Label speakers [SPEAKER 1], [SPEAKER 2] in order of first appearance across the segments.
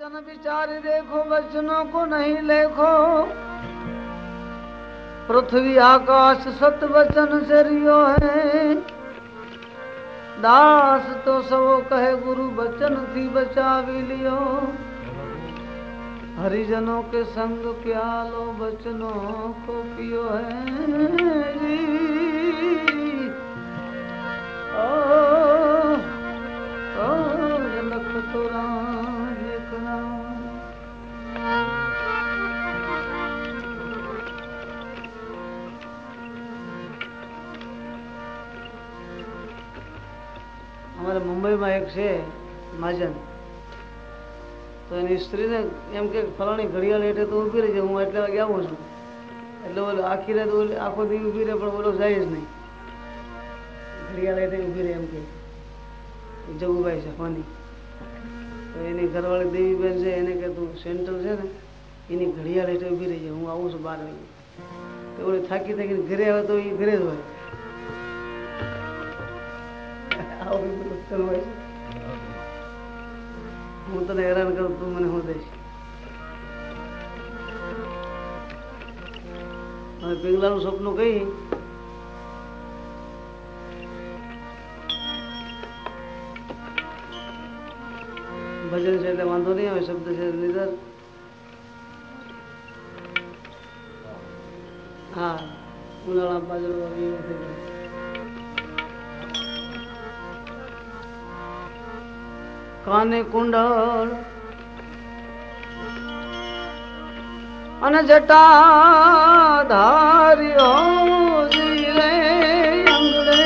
[SPEAKER 1] वचन विचार देखो वचनों को नहीं लेखो। पृथ्वी आकाश सत वचन से रियो है। दास तो सब कहे गुरु वचन थी बचावी लियो। हरिजनों के संग प्यालो वचनों को पियो है जी। ओ, ओ, जनक तो राम અમારે મુંબઈમાં એક છે મહાજન તો એની સ્ત્રીને એમ કે, ફલાણી ઘડિયાળ એટલે તો ઊભી રહી છે હું એટલા વાગે આવું છું. એટલે ઓલું આખી રાત ઓલી આખો દી ઊભી રહે, પણ ઓલો જાય જ નહીં. ઘડિયાળ એટલે ઊભી રહે એમ કે. જગુભાઈ છે, ફોની. તો એની ઘરવાળી દેવીબેન છે, એને કે, તું સેન્ટર છે ને, એની ઘડિયાળ એટલે ઊભી રહી છે હું આવું છું બાર વાગે. તો ઓલી થાકી થાકીને ઘરે આવે તો એ ઘરે જ હોય. હું તને હેરાન કરું તું મને હું દઈશ. હવે પિંગલાનું સપનું કઈ? ભજન છે એટલે વાંધો નહીં આવે, શબ્દ છે નિધર હા ઉનાળા બાજરો કાને કુંડળ? અને જટા ધાર્યો અંગડે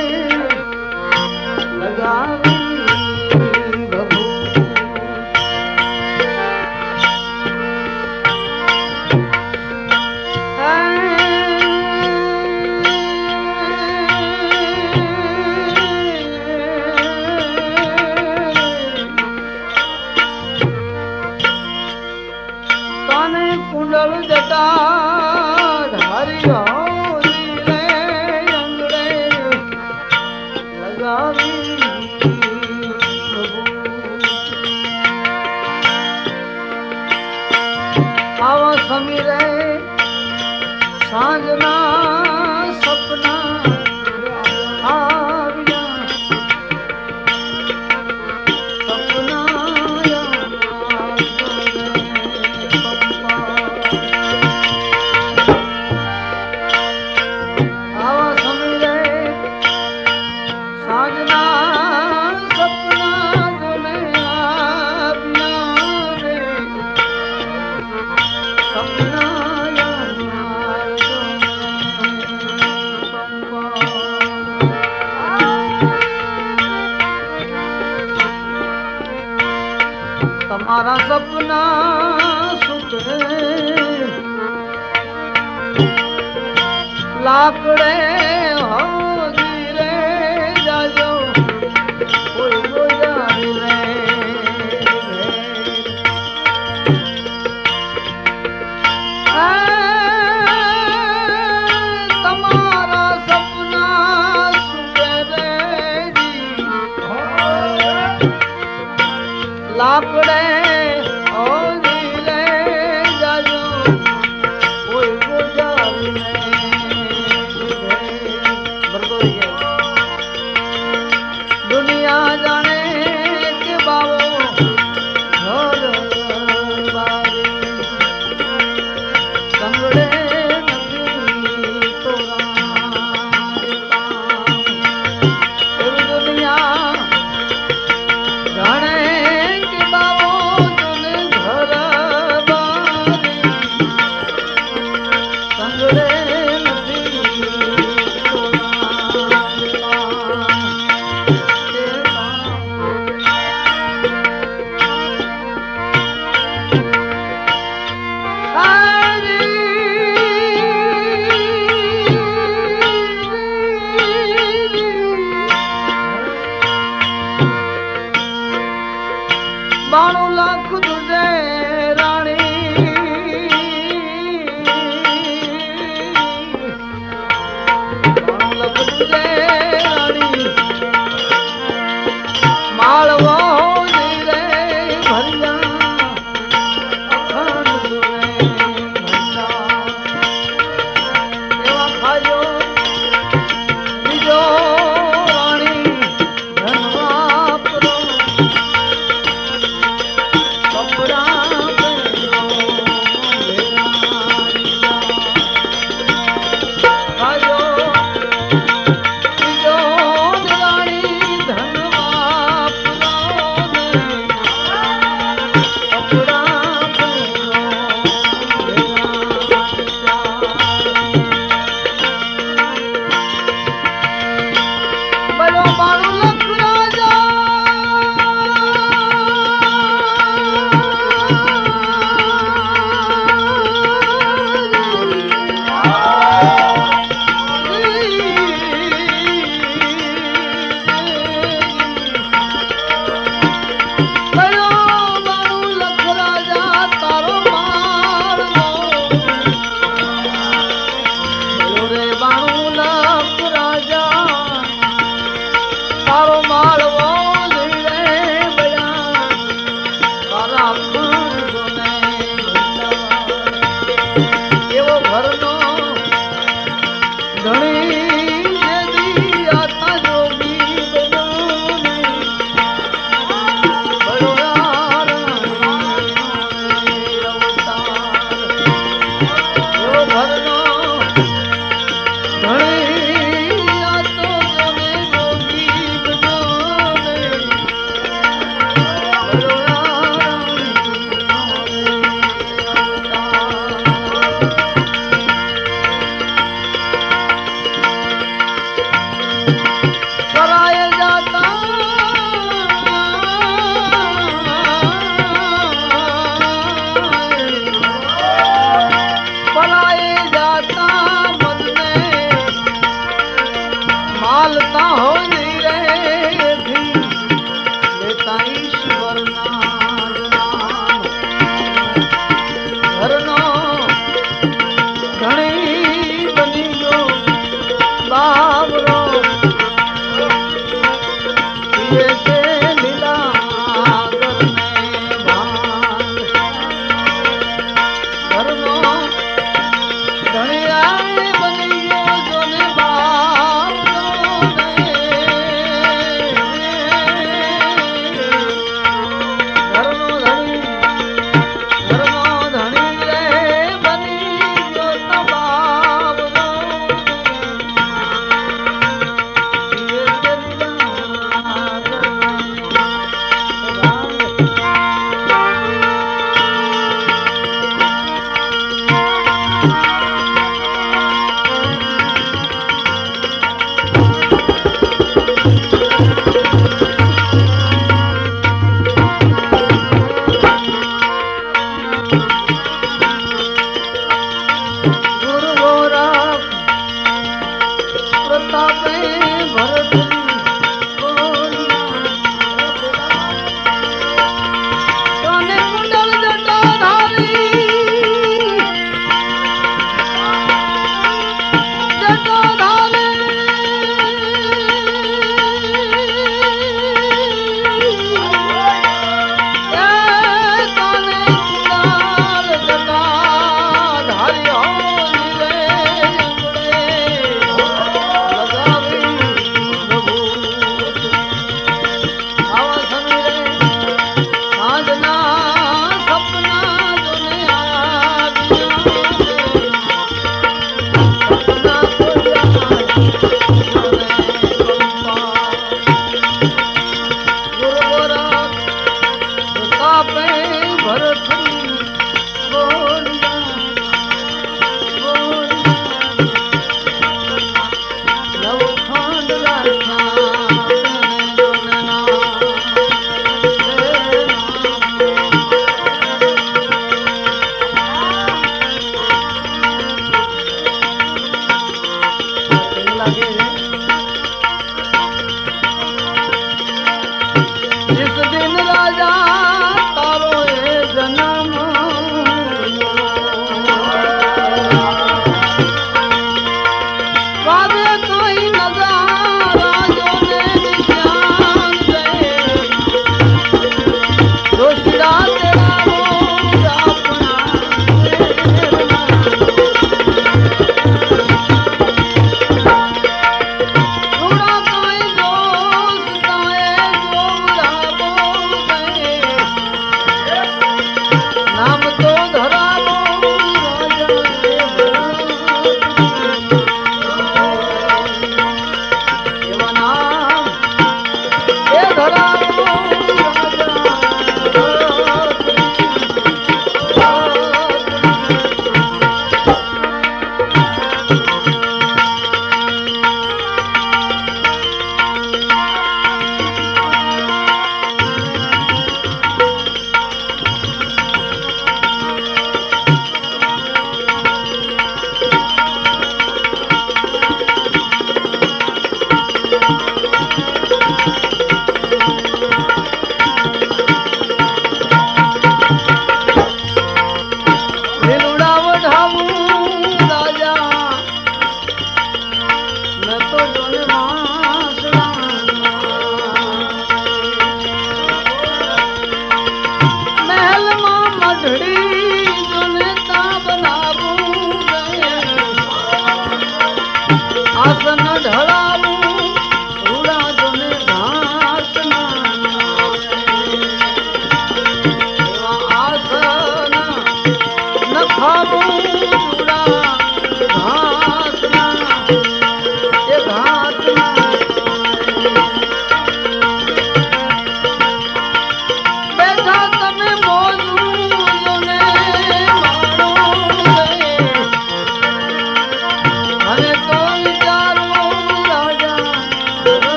[SPEAKER 1] લગાવી. લાકડે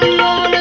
[SPEAKER 1] Lord.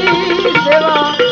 [SPEAKER 2] सेवा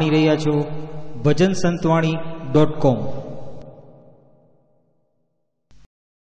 [SPEAKER 2] માણી રહ્યા છો. ભજન સંતવાણી ડોટ કોમ